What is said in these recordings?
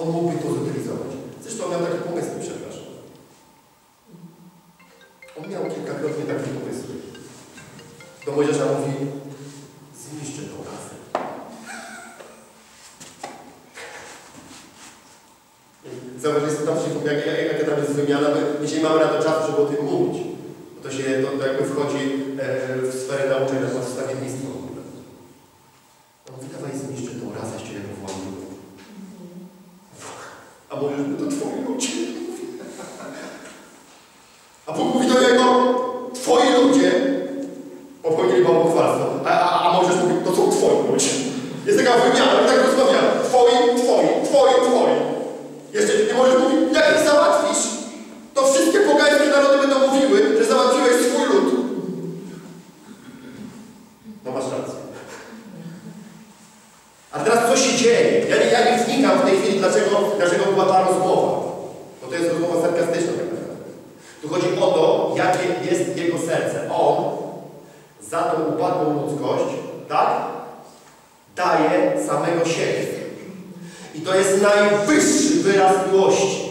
On mógłby to zutylizować. Zresztą miał takie pomysły, przepraszam. On miał kilkakrotnie takie pomysły. Do Mojżesza mówi, zniszczę tą rasę. Zauważyliście, tam się, jak, jak, tam jest wymiana, my dzisiaj mamy na to czas, żeby o tym mówić. Bo to się, to, to jakby wchodzi e, w sferę nauczenia, w wstawiennictwo. On mówi, dawaj zniszczę tą rasę z ciebie powołaną. A Mojżesz mówi, to twoi ludzie. A Bóg mówi do niego, twoi ludzie popełnili bałwochwalstwo. A, a, a Mojżesz mówi, to są twoi ludzie. Jest taka wymiana, tak rozmawiamy. Twoi, twoi, twoi, twoi. Jeszcze nie możesz mówić, jak ich załatwisz, to wszystkie pogańskie narody będą mówiły, że załatwiłeś swój lud. No masz rację. Się dzieje? Ja nie, ja nie wnikam w tej chwili, dlaczego, dlaczego była ta rozmowa. Bo to jest rozmowa sarkastyczna tak naprawdę. Tu chodzi o to, jakie jest jego serce. On za tą upadłą ludzkość, tak? Daje samego siebie. I to jest najwyższy wyraz miłości.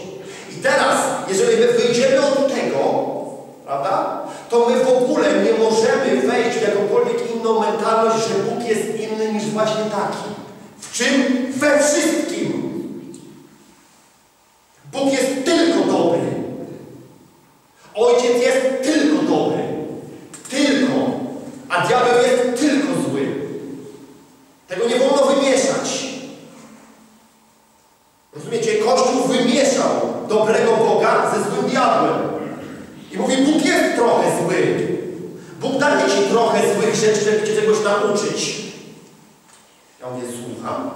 I teraz, jeżeli my wyjdziemy od tego, prawda, to my w ogóle nie możemy wejść w jakąkolwiek inną mentalność, że Bóg jest inny niż właśnie taki. Czym? We wszystkim. Bóg jest tylko dobry. Ojciec jest tylko dobry. Tylko. A diabeł jest tylko zły. Tego nie wolno wymieszać. Rozumiecie? Kościół wymieszał dobrego Boga ze złym diabłem. I mówi, Bóg jest trochę zły. Bóg daje ci trochę złych rzeczy, żeby cię czegoś nauczyć. Ja mówię, słucham.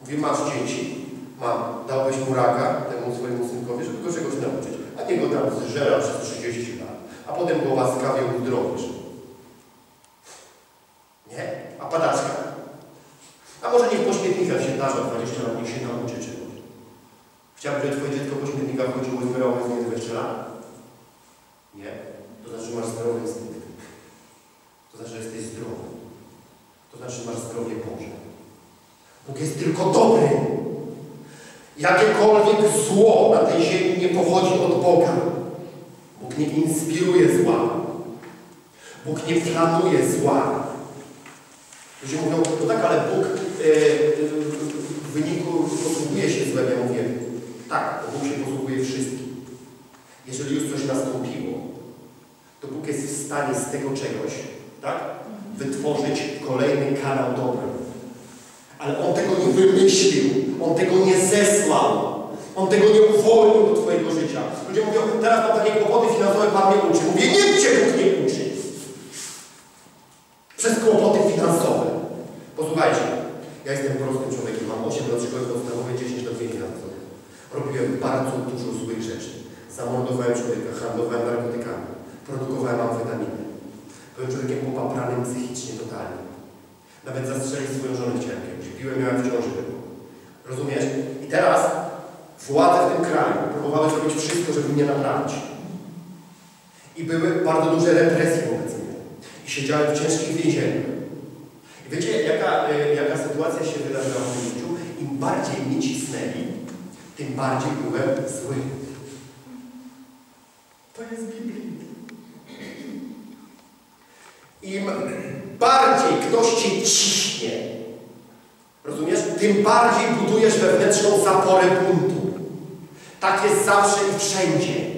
Mówię, masz dzieci? Mam. Dałeś mu raka temu swojemu synkowi, żeby go czegoś nauczyć. A nie go tam zżera przez 30 lat. A potem go łaskawie uzdrowisz. Nie? A padaczka? A może niech po się darza 20 lat, niech się nauczy czegoś. Chciałbyś, żeby twoje dziecko po śmietnikach chodziło i zbierało z niej 20 lat? Nie. To znaczy, masz zdrowy instynkt. To znaczy, że jesteś zdrowy. To masz zdrowie Boże. Bóg jest tylko dobry. Jakiekolwiek zło na tej ziemi nie pochodzi od Boga. Bóg nie inspiruje zła. Bóg nie planuje zła. Ludzie mówią, no tak, ale Bóg e, w wyniku posługuje się złem. Ja mówię, tak, bo Bóg się posługuje wszystkim. Jeżeli już coś nastąpiło, to Bóg jest w stanie z tego czegoś, tak, wytworzyć kolejny kanał dobra. Ale On tego nie wymyślił, On tego nie zesłał, On tego nie uwolnił do Twojego życia. Ludzie mówią, teraz mam takie kłopoty finansowe, Pan mnie uczy. Mówię, nie Cię Bóg nie uczy. Przez kłopoty finansowe. Posłuchajcie, ja jestem prostym człowiekiem, mam 8 lat szkoły podstawowej, 10 lat sobie. Robiłem bardzo dużo złych rzeczy. Zamordowałem człowieka, handlowałem narkotykami, produkowałem amfetaminę. Byłem człowiekiem popapranym psychicznie totalnie. Nawet zastrzelić swoją żonę chciałem kiedyś. Piłem, miałem w ciąży. Rozumiesz? I teraz władze w tym kraju próbowały zrobić wszystko, żeby mnie naprawić. I były bardzo duże represje wobec mnie. I siedziałem w ciężkich więzieniach. I wiecie, jaka, y, jaka sytuacja się wydarzyła w moim życiu? Im bardziej mnie cisnęli, tym bardziej byłem zły. To jest biblijne. Im bardziej ktoś cię ciśnie, rozumiesz, tym bardziej budujesz wewnętrzną zaporę buntu. Tak jest zawsze i wszędzie.